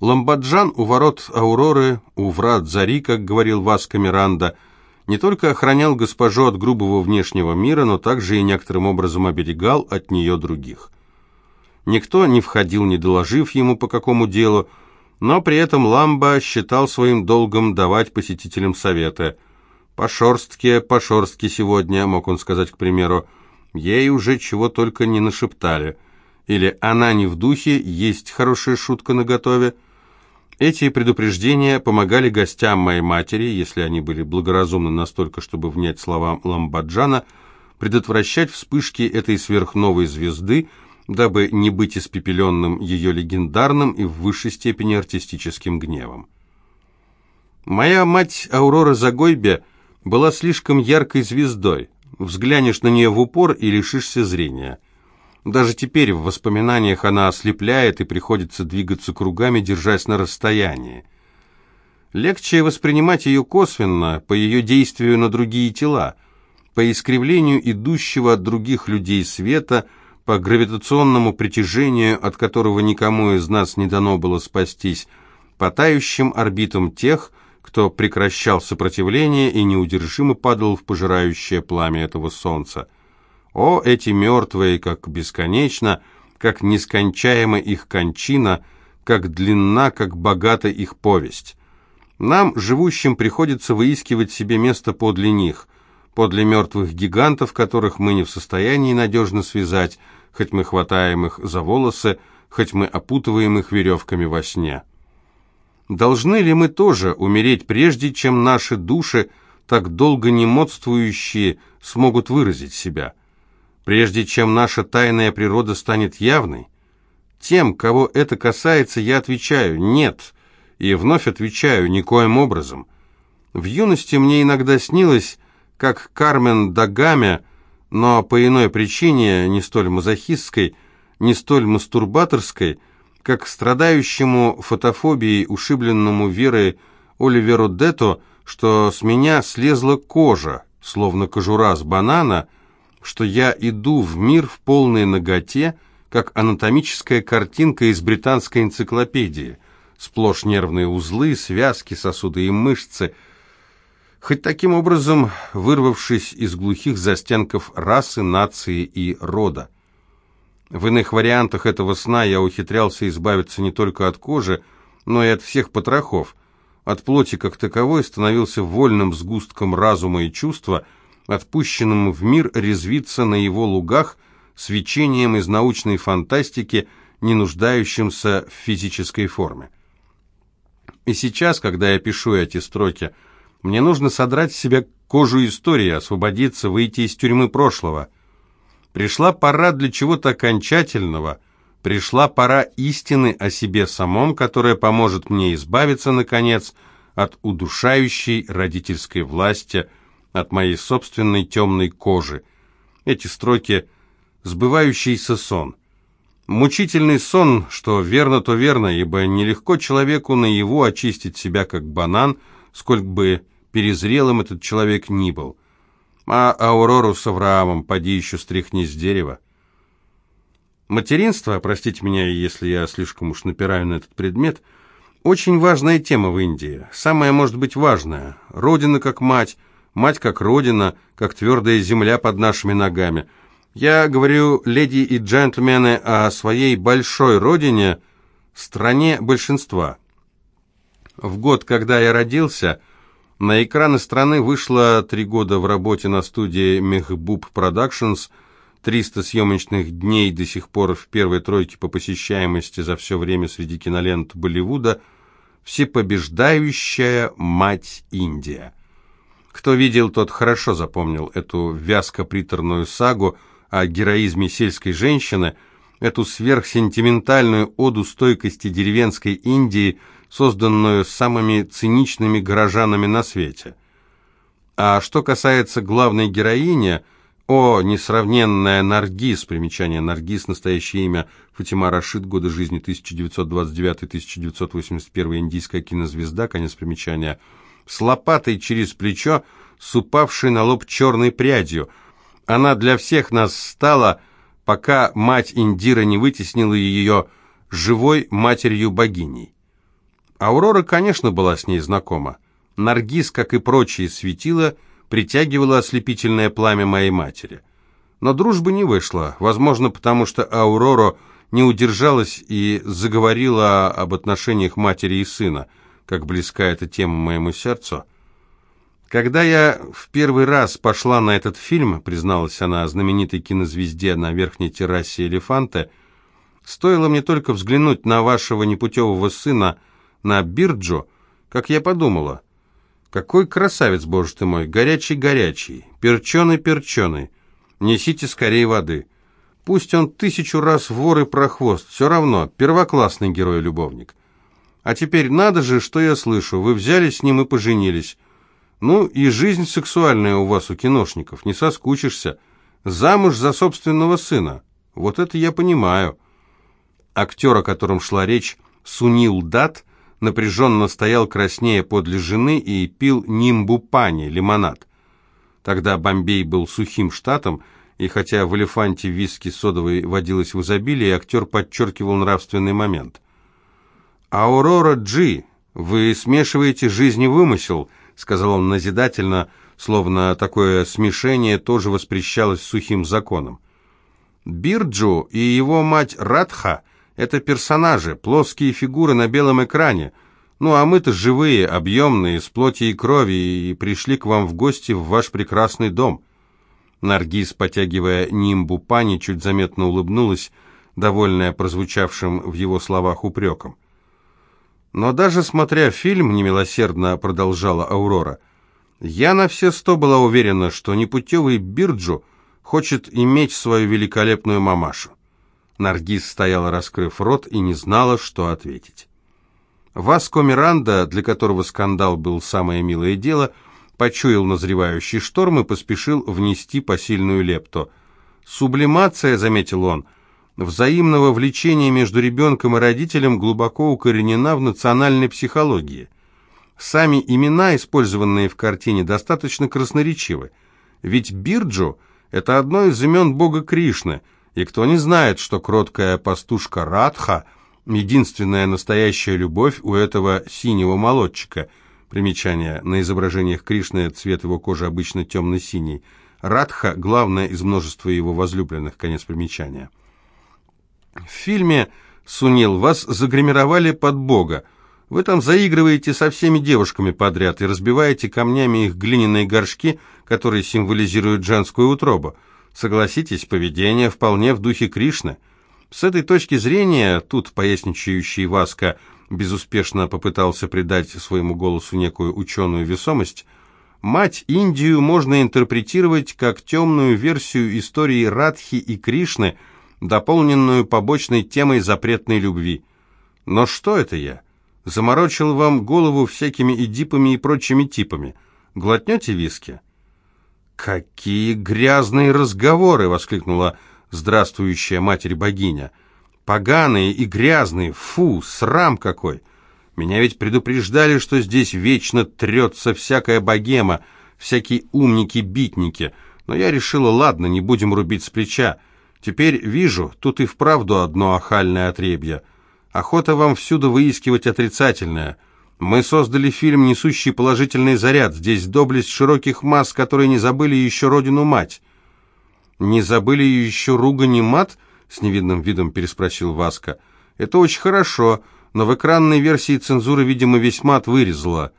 Ламбаджан у ворот Ауроры, у врат Зари, как говорил Васко Миранда, не только охранял госпожу от грубого внешнего мира, но также и некоторым образом оберегал от нее других. Никто не входил, не доложив ему по какому делу, но при этом Ламба считал своим долгом давать посетителям советы. «По шорстке, сегодня», мог он сказать, к примеру, «ей уже чего только не нашептали». Или «она не в духе, есть хорошая шутка на готове». Эти предупреждения помогали гостям моей матери, если они были благоразумны настолько, чтобы внять словам Ламбаджана, предотвращать вспышки этой сверхновой звезды, дабы не быть испепеленным ее легендарным и в высшей степени артистическим гневом. Моя мать Аурора Загойбе была слишком яркой звездой. Взглянешь на нее в упор и лишишься зрения. Даже теперь в воспоминаниях она ослепляет и приходится двигаться кругами, держась на расстоянии. Легче воспринимать ее косвенно, по ее действию на другие тела, по искривлению идущего от других людей света – по гравитационному притяжению, от которого никому из нас не дано было спастись, по тающим орбитам тех, кто прекращал сопротивление и неудержимо падал в пожирающее пламя этого солнца. О, эти мертвые, как бесконечно, как нескончаема их кончина, как длинна, как богата их повесть. Нам, живущим, приходится выискивать себе место подле них, подле мертвых гигантов, которых мы не в состоянии надежно связать, хоть мы хватаем их за волосы, хоть мы опутываем их веревками во сне. Должны ли мы тоже умереть прежде, чем наши души, так долго не модствующие, смогут выразить себя? Прежде чем наша тайная природа станет явной? Тем, кого это касается, я отвечаю «нет», и вновь отвечаю «никоим образом». В юности мне иногда снилось, как Кармен Дагаме но по иной причине, не столь мазохистской, не столь мастурбаторской, как страдающему фотофобией, ушибленному верой Оливеру Дето, что с меня слезла кожа, словно кожура с банана, что я иду в мир в полной ноготе, как анатомическая картинка из британской энциклопедии, сплошь нервные узлы, связки, сосуды и мышцы – хоть таким образом вырвавшись из глухих застенков расы, нации и рода. В иных вариантах этого сна я ухитрялся избавиться не только от кожи, но и от всех потрохов. От плоти как таковой становился вольным сгустком разума и чувства, отпущенным в мир резвиться на его лугах свечением из научной фантастики, не нуждающимся в физической форме. И сейчас, когда я пишу эти строки – мне нужно содрать с себя кожу истории, освободиться, выйти из тюрьмы прошлого. Пришла пора для чего-то окончательного. Пришла пора истины о себе самом, которая поможет мне избавиться, наконец, от удушающей родительской власти, от моей собственной темной кожи. Эти строки «Сбывающийся сон». Мучительный сон, что верно, то верно, ибо нелегко человеку наяву очистить себя как банан, сколько бы перезрелым этот человек ни был. А Аурору с Авраамом поди еще стряхни с дерева. Материнство, простите меня, если я слишком уж напираю на этот предмет, очень важная тема в Индии. Самая, может быть, важная. Родина как мать, мать как родина, как твердая земля под нашими ногами. Я говорю, леди и джентльмены, о своей большой родине, стране большинства. В год, когда я родился, на экраны страны вышло три года в работе на студии Мехбуб Productions, 300 съемочных дней до сих пор в первой тройке по посещаемости за все время среди кинолент Болливуда, всепобеждающая мать Индия. Кто видел, тот хорошо запомнил эту вязко-приторную сагу о героизме сельской женщины, эту сверхсентиментальную оду стойкости деревенской Индии – созданную самыми циничными горожанами на свете. А что касается главной героини, о, несравненная Наргиз, примечание Наргиз, настоящее имя Фатима Рашид, годы жизни 1929-1981, индийская кинозвезда, конец примечания, с лопатой через плечо, с упавшей на лоб черной прядью. Она для всех нас стала, пока мать Индира не вытеснила ее живой матерью-богиней. Аурора, конечно, была с ней знакома. Наргиз, как и прочие светила, притягивала ослепительное пламя моей матери. Но дружбы не вышло, возможно, потому что Аурора не удержалась и заговорила об отношениях матери и сына, как близка эта тема моему сердцу. Когда я в первый раз пошла на этот фильм, призналась она знаменитой кинозвезде на верхней террасе «Элефанта», стоило мне только взглянуть на вашего непутевого сына, на Бирджо, как я подумала, какой красавец, боже ты мой, горячий-горячий, перченый-перченый, несите скорее воды. Пусть он тысячу раз вор и прохвост, все равно, первоклассный герой-любовник. А теперь надо же, что я слышу, вы взяли с ним и поженились. Ну и жизнь сексуальная у вас, у киношников, не соскучишься. Замуж за собственного сына. Вот это я понимаю. Актер, о котором шла речь, Сунил Дат, напряженно стоял краснее подле жены и пил нимбупани, лимонад. Тогда Бомбей был сухим штатом, и хотя в «Элефанте» виски содовой водилось в изобилии, актер подчеркивал нравственный момент. «Аурора Джи, вы смешиваете жизнь и вымысел», сказал он назидательно, словно такое смешение тоже воспрещалось сухим законом. Бирджу и его мать Радха — это персонажи, плоские фигуры на белом экране. Ну а мы-то живые, объемные, с плоти и крови, и пришли к вам в гости в ваш прекрасный дом. Наргиз, потягивая нимбу пани, чуть заметно улыбнулась, довольная прозвучавшим в его словах упреком. Но даже смотря фильм, немилосердно продолжала Аурора, я на все сто была уверена, что непутевый Бирджу хочет иметь свою великолепную мамашу. Наргиз стояла, раскрыв рот, и не знала, что ответить. Васко Миранда, для которого скандал был самое милое дело, почуял назревающий шторм и поспешил внести посильную лепту. «Сублимация», — заметил он, — взаимного влечения между ребенком и родителем глубоко укоренена в национальной психологии. Сами имена, использованные в картине, достаточно красноречивы. Ведь Бирджу – это одно из имен бога Кришны, и кто не знает, что кроткая пастушка Радха – единственная настоящая любовь у этого синего молодчика. Примечание. На изображениях Кришны цвет его кожи обычно темно-синий. Радха – главная из множества его возлюбленных. Конец примечания. В фильме «Сунил» вас загримировали под бога. Вы там заигрываете со всеми девушками подряд и разбиваете камнями их глиняные горшки, которые символизируют женскую утробу. Согласитесь, поведение вполне в духе Кришны. С этой точки зрения, тут поясничающий Васка безуспешно попытался придать своему голосу некую ученую весомость, мать Индию можно интерпретировать как темную версию истории Радхи и Кришны – дополненную побочной темой запретной любви. Но что это я? Заморочил вам голову всякими идипами и прочими типами. Глотнете виски? «Какие грязные разговоры!» — воскликнула здравствующая матерь-богиня. «Поганые и грязные! Фу, срам какой! Меня ведь предупреждали, что здесь вечно трется всякая богема, всякие умники-битники, но я решила, ладно, не будем рубить с плеча. Теперь вижу, тут и вправду одно охальное отребье. Охота вам всюду выискивать отрицательное. Мы создали фильм, несущий положительный заряд. Здесь доблесть широких масс, которые не забыли еще родину-мать». «Не забыли еще ругань и мат?» — с невидным видом переспросил Васка. «Это очень хорошо, но в экранной версии цензура, видимо, весь мат вырезала».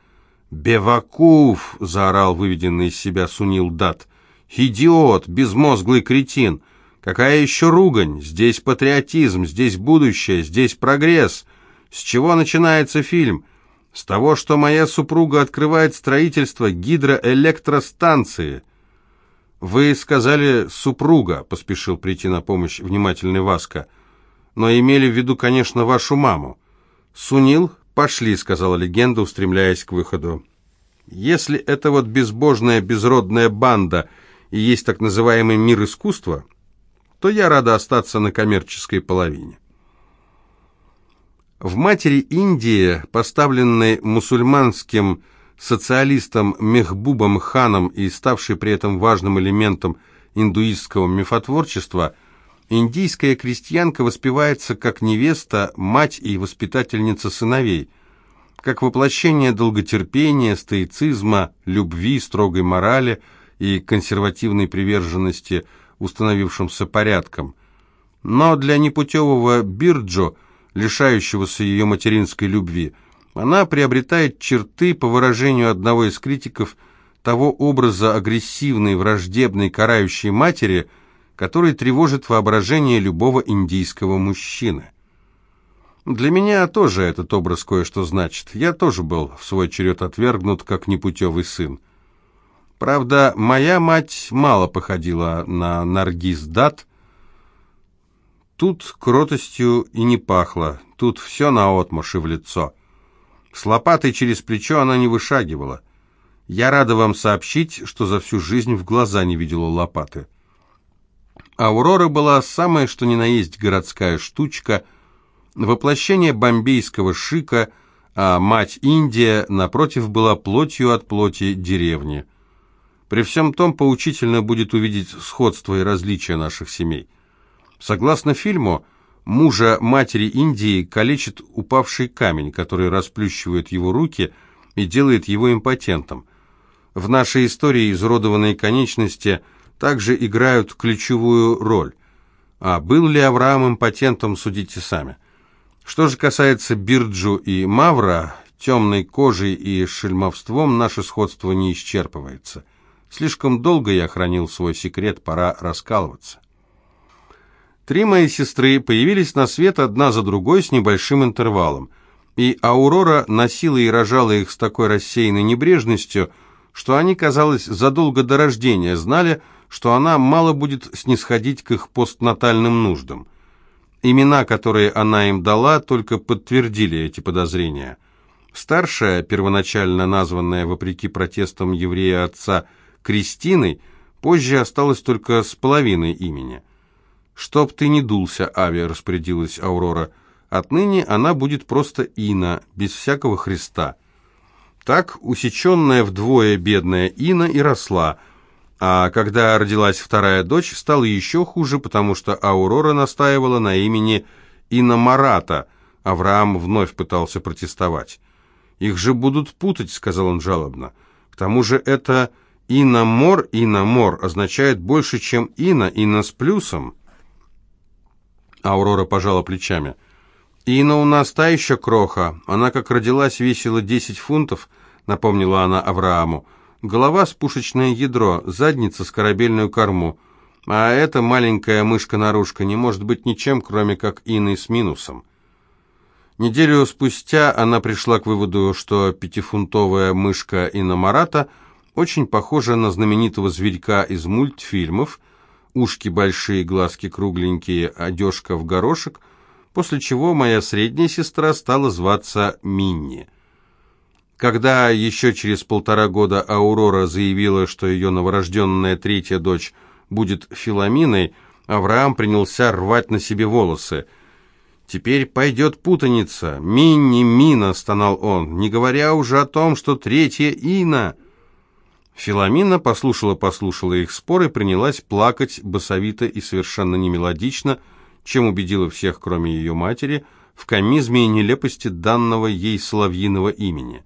«Бевакуф!» — заорал выведенный из себя Сунил Дат. «Идиот! Безмозглый кретин! Какая еще ругань? Здесь патриотизм, здесь будущее, здесь прогресс. С чего начинается фильм? С того, что моя супруга открывает строительство гидроэлектростанции. Вы сказали «супруга», — поспешил прийти на помощь внимательный Васка, но имели в виду, конечно, вашу маму. «Сунил, пошли», — сказала легенда, устремляясь к выходу. «Если это вот безбожная безродная банда и есть так называемый мир искусства, то я рада остаться на коммерческой половине. В матери Индии, поставленной мусульманским социалистом Мехбубом ханом и ставшей при этом важным элементом индуистского мифотворчества, индийская крестьянка воспевается как невеста, мать и воспитательница сыновей. как воплощение долготерпения, стоицизма, любви, строгой морали и консервативной приверженности установившимся порядкам. Но для непутевого Бирджо, лишающегося ее материнской любви, она приобретает черты, по выражению одного из критиков, того образа агрессивной, враждебной, карающей матери, который тревожит воображение любого индийского мужчины. Для меня тоже этот образ кое-что значит. Я тоже был в свой черед отвергнут, как непутевый сын. Правда, моя мать мало походила на Наргиз Дат. Тут кротостью и не пахло, тут все наотмашь и в лицо. С лопатой через плечо она не вышагивала. Я рада вам сообщить, что за всю жизнь в глаза не видела лопаты. Аурора была самая что ни на есть городская штучка — воплощение бомбейского шика, а мать Индия, напротив, была плотью от плоти деревни. При всем том поучительно будет увидеть сходство и различия наших семей. Согласно фильму, мужа матери Индии калечит упавший камень, который расплющивает его руки и делает его импотентом. В нашей истории изуродованные конечности также играют ключевую роль. А был ли Авраам импотентом, судите сами. Что же касается Бирджу и Мавра, темной кожей и шельмовством наше сходство не исчерпывается. Слишком долго я хранил свой секрет, пора раскалываться. Три мои сестры появились на свет одна за другой с небольшим интервалом, и Аурора носила и рожала их с такой рассеянной небрежностью, что они, казалось, задолго до рождения знали, что она мало будет снисходить к их постнатальным нуждам. Имена, которые она им дала, только подтвердили эти подозрения. Старшая, первоначально названная, вопреки протестам еврея отца, Кристиной, позже осталась только с половиной имени. «Чтоб ты не дулся, Ави», — распорядилась Аурора. «Отныне она будет просто Ина, без всякого Христа». Так усеченная вдвое бедная Ина и росла — а когда родилась вторая дочь, стало еще хуже, потому что Аурора настаивала на имени Иномарата. Авраам вновь пытался протестовать. «Их же будут путать», — сказал он жалобно. «К тому же это Иномор, Иномор означает больше, чем Ина, Ина с плюсом». Аурора пожала плечами. «Ина у нас та еще кроха. Она, как родилась, весила десять фунтов», — напомнила она Аврааму. Голова с пушечное ядро, задница с корабельную корму. А эта маленькая мышка-нарушка не может быть ничем, кроме как иной с минусом. Неделю спустя она пришла к выводу, что пятифунтовая мышка Иномарата очень похожа на знаменитого зверька из мультфильмов, ушки большие, глазки кругленькие, одежка в горошек, после чего моя средняя сестра стала зваться Минни. Когда еще через полтора года Аурора заявила, что ее новорожденная третья дочь будет Филаминой, Авраам принялся рвать на себе волосы. «Теперь пойдет путаница. Минни, Мина», — стонал он, не говоря уже о том, что третья Ина. Филамина послушала-послушала их спор и принялась плакать басовито и совершенно немелодично, чем убедила всех, кроме ее матери, в комизме и нелепости данного ей соловьиного имени.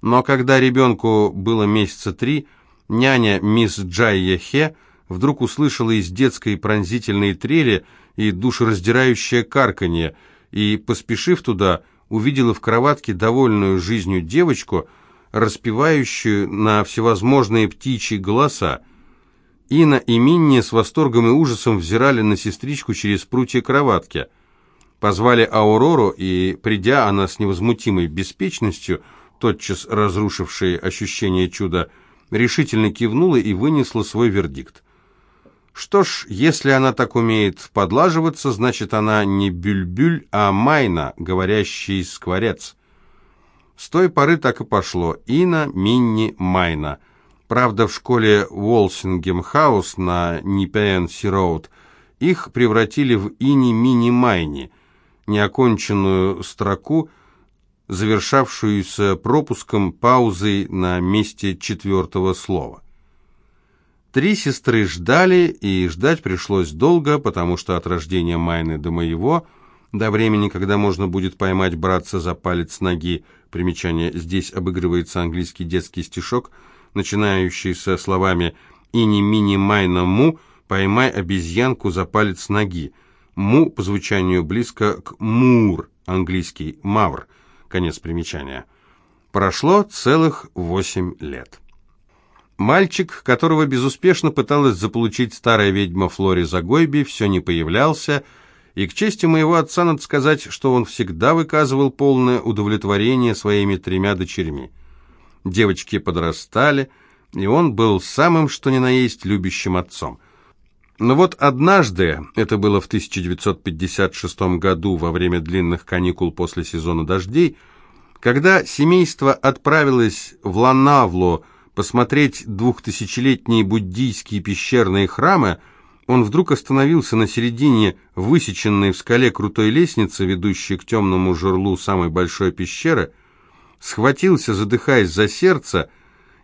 Но когда ребенку было месяца три, няня мисс Джайя Хе вдруг услышала из детской пронзительные трели и душераздирающее карканье, и, поспешив туда, увидела в кроватке довольную жизнью девочку, распевающую на всевозможные птичьи голоса. Ина и Минни с восторгом и ужасом взирали на сестричку через прутья кроватки. Позвали Аурору, и, придя она с невозмутимой беспечностью, тотчас разрушившая ощущение чуда, решительно кивнула и вынесла свой вердикт. Что ж, если она так умеет подлаживаться, значит она не бюльбюль, а майна, говорящий скворец. С той поры так и пошло. Ина, Минни, Майна. Правда, в школе Уолсингем-хаус на Непиен-Си-Роуд их превратили в Ини-Мини-Майни, неоконченную строку, завершавшуюся пропуском паузой на месте четвертого слова. Три сестры ждали, и ждать пришлось долго, потому что от рождения Майны до моего до времени, когда можно будет поймать братца за палец ноги. Примечание. Здесь обыгрывается английский детский стишок, начинающийся словами «Ини мини майна му» «Поймай обезьянку за палец ноги». Му по звучанию близко к мур, английский мавр. Конец примечания. Прошло целых восемь лет. Мальчик, которого безуспешно пыталась заполучить старая ведьма Флори Загойби, все не появлялся, и к чести моего отца надо сказать, что он всегда выказывал полное удовлетворение своими тремя дочерьми. Девочки подрастали, и он был самым что ни на есть любящим отцом. Но вот однажды, это было в 1956 году, во время длинных каникул после сезона дождей, когда семейство отправилось в Ланавло посмотреть двухтысячелетние буддийские пещерные храмы, он вдруг остановился на середине высеченной в скале крутой лестницы, ведущей к темному жерлу самой большой пещеры, схватился, задыхаясь за сердце,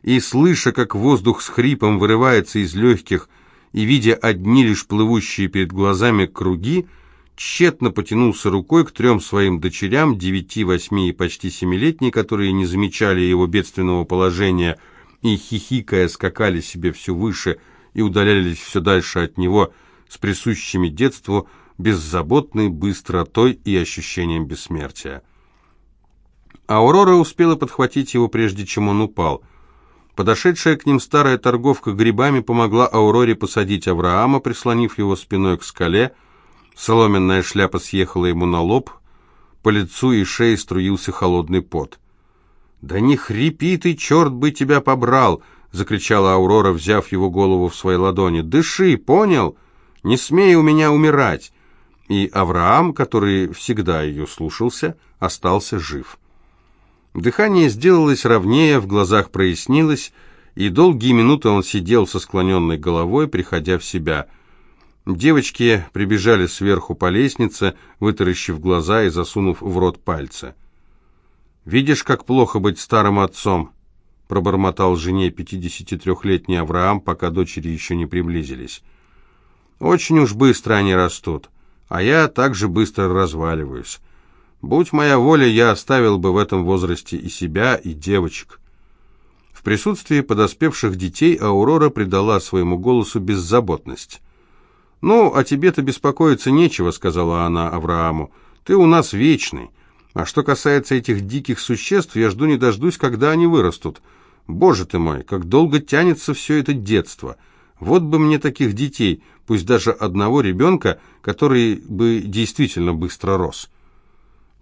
и, слыша, как воздух с хрипом вырывается из легких, и, видя одни лишь плывущие перед глазами круги, тщетно потянулся рукой к трем своим дочерям, девяти, восьми и почти семилетней, которые не замечали его бедственного положения и, хихикая, скакали себе все выше – и удалялись все дальше от него с присущими детству беззаботной быстротой и ощущением бессмертия. Аурора успела подхватить его, прежде чем он упал. Подошедшая к ним старая торговка грибами помогла Ауроре посадить Авраама, прислонив его спиной к скале. Соломенная шляпа съехала ему на лоб, по лицу и шее струился холодный пот. «Да не хрипи ты, черт бы тебя побрал!» Закричала Аурора, взяв его голову в свои ладони. «Дыши, понял? Не смей у меня умирать!» И Авраам, который всегда ее слушался, остался жив. Дыхание сделалось ровнее, в глазах прояснилось, и долгие минуты он сидел со склоненной головой, приходя в себя. Девочки прибежали сверху по лестнице, вытаращив глаза и засунув в рот пальцы. «Видишь, как плохо быть старым отцом?» Пробормотал жене 53-летний Авраам, пока дочери еще не приблизились. «Очень уж быстро они растут, а я также быстро разваливаюсь. Будь моя воля, я оставил бы в этом возрасте и себя, и девочек». В присутствии подоспевших детей Аурора придала своему голосу беззаботность. «Ну, о тебе-то беспокоиться нечего», — сказала она Аврааму. «Ты у нас вечный. А что касается этих диких существ, я жду не дождусь, когда они вырастут. Боже ты мой, как долго тянется все это детство. Вот бы мне таких детей, пусть даже одного ребенка, который бы действительно быстро рос.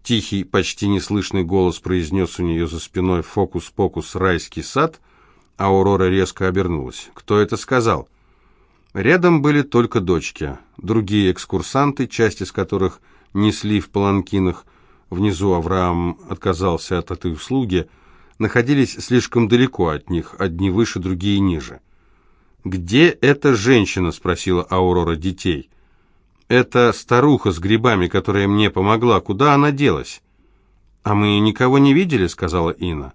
Тихий, почти неслышный голос произнес у нее за спиной «Фокус-покус, райский сад», а Аурора резко обернулась. «Кто это сказал?» Рядом были только дочки. Другие экскурсанты, часть из которых несли в паланкинах, внизу Авраам отказался от этой услуги, находились слишком далеко от них, одни выше, другие ниже. «Где эта женщина?» – спросила Аурора детей. «Это старуха с грибами, которая мне помогла. Куда она делась?» «А мы никого не видели», – сказала Инна.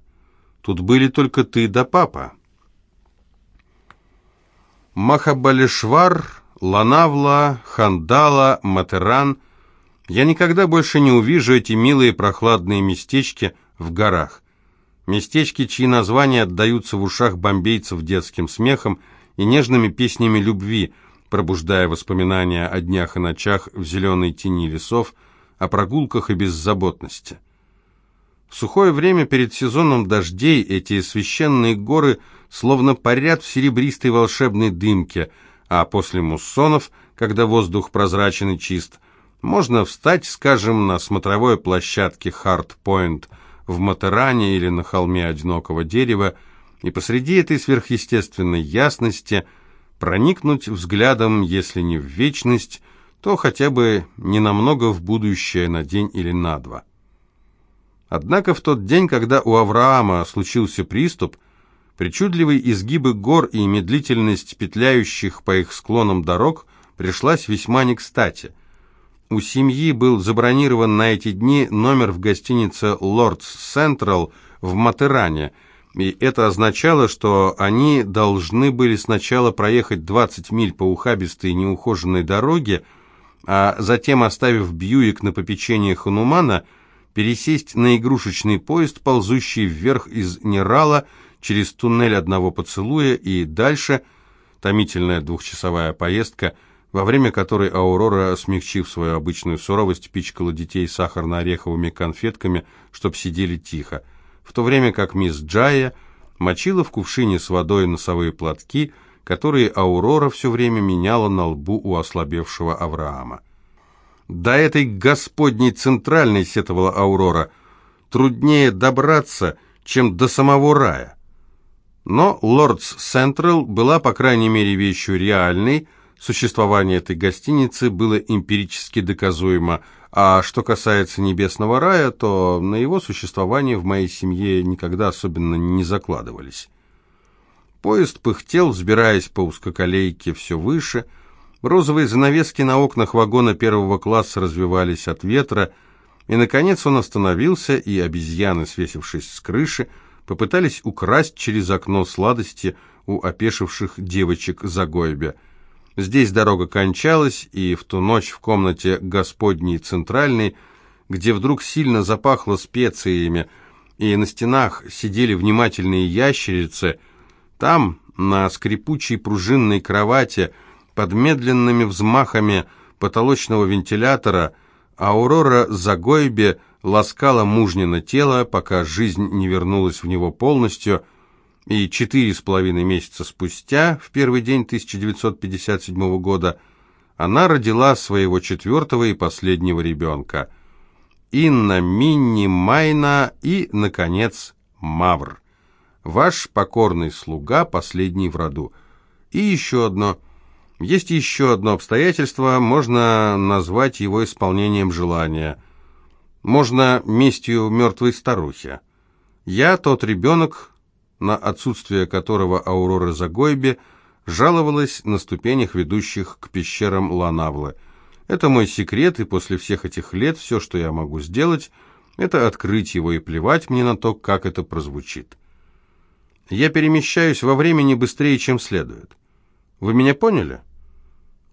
«Тут были только ты да папа». Махабалишвар, Ланавла, Хандала, Матеран – я никогда больше не увижу эти милые прохладные местечки в горах. Местечки, чьи названия отдаются в ушах бомбейцев детским смехом и нежными песнями любви, пробуждая воспоминания о днях и ночах в зеленой тени лесов, о прогулках и беззаботности. В сухое время перед сезоном дождей эти священные горы словно парят в серебристой волшебной дымке, а после муссонов, когда воздух прозрачен и чист – можно встать, скажем, на смотровой площадке Харт-Пойнт в Матеране или на холме одинокого дерева, и посреди этой сверхъестественной ясности проникнуть взглядом, если не в вечность, то хотя бы ненамного в будущее на день или на два. Однако в тот день, когда у Авраама случился приступ, причудливые изгибы гор и медлительность петляющих по их склонам дорог пришлась весьма не кстати – у семьи был забронирован на эти дни номер в гостинице «Лордс Централ» в Матеране, и это означало, что они должны были сначала проехать 20 миль по ухабистой неухоженной дороге, а затем, оставив Бьюик на попечение Ханумана, пересесть на игрушечный поезд, ползущий вверх из Нерала через туннель одного поцелуя и дальше томительная двухчасовая поездка, во время которой Аурора, смягчив свою обычную суровость, пичкала детей сахарно-ореховыми конфетками, чтоб сидели тихо, в то время как мисс Джая мочила в кувшине с водой носовые платки, которые Аурора все время меняла на лбу у ослабевшего Авраама. До этой господней центральной, сетовала Аурора, труднее добраться, чем до самого рая. Но Лордс Централ была, по крайней мере, вещью реальной, существование этой гостиницы было эмпирически доказуемо, а что касается Небесного рая, то на его существование в моей семье никогда особенно не закладывались. Поезд пыхтел, взбираясь по узкоколейке все выше, розовые занавески на окнах вагона первого класса развивались от ветра, и, наконец, он остановился, и обезьяны, свесившись с крыши, попытались украсть через окно сладости у опешивших девочек Загойбе. Здесь дорога кончалась, и в ту ночь в комнате Господней Центральной, где вдруг сильно запахло специями, и на стенах сидели внимательные ящерицы, там, на скрипучей пружинной кровати, под медленными взмахами потолочного вентилятора, Аурора Загойбе ласкала мужнино тело, пока жизнь не вернулась в него полностью, и четыре с половиной месяца спустя, в первый день 1957 года, она родила своего четвертого и последнего ребенка. Инна, Минни, Майна и, наконец, Мавр. Ваш покорный слуга, последний в роду. И еще одно. Есть еще одно обстоятельство, можно назвать его исполнением желания – можно местью мертвой старухи. Я тот ребенок, на отсутствие которого Аурора Загойбе жаловалась на ступенях, ведущих к пещерам Ланавлы. Это мой секрет, и после всех этих лет все, что я могу сделать, это открыть его и плевать мне на то, как это прозвучит. Я перемещаюсь во времени быстрее, чем следует. Вы меня поняли?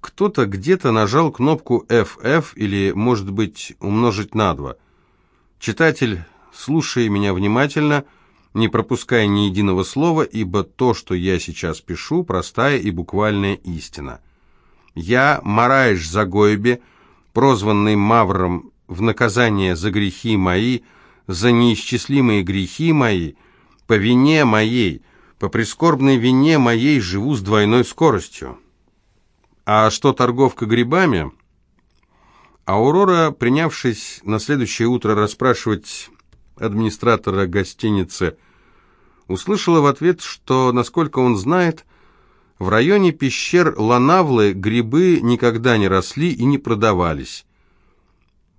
Кто-то где-то нажал кнопку FF или, может быть, умножить на 2. Читатель, слушай меня внимательно, не пропуская ни единого слова, ибо то, что я сейчас пишу, простая и буквальная истина. Я, Мараиш Загойбе, прозванный Мавром в наказание за грехи мои, за неисчислимые грехи мои, по вине моей, по прискорбной вине моей живу с двойной скоростью. А что торговка грибами – Аурора, принявшись на следующее утро расспрашивать администратора гостиницы, услышала в ответ, что, насколько он знает, в районе пещер Ланавлы грибы никогда не росли и не продавались.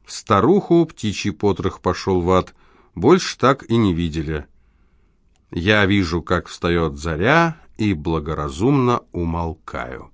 Старуху, птичий потрох пошел в ад, больше так и не видели. Я вижу, как встает заря, и благоразумно умолкаю.